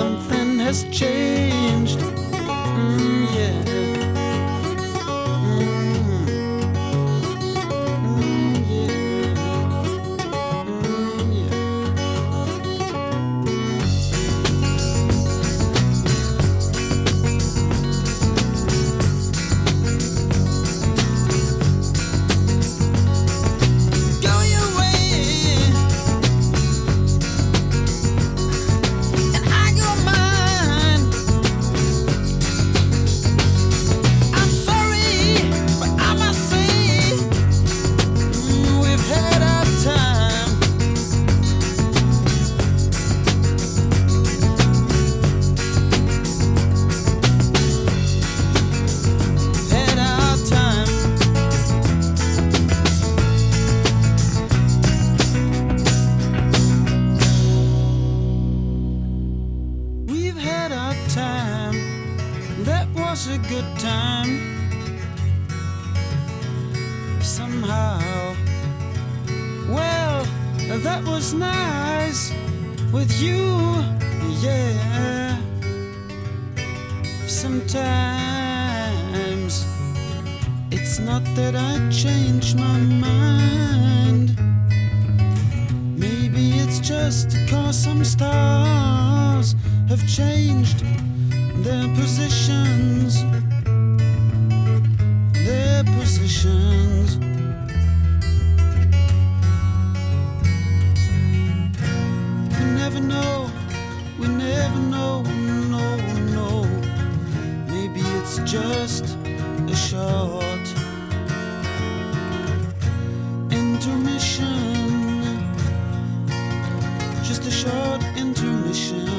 something has changed. Mm, yeah. was a good time. Somehow, well, that was nice with you, yeah. Sometimes it's not that I change my mind. Maybe it's just cause some stars have changed their positions. just a short Intermission, just a short intermission.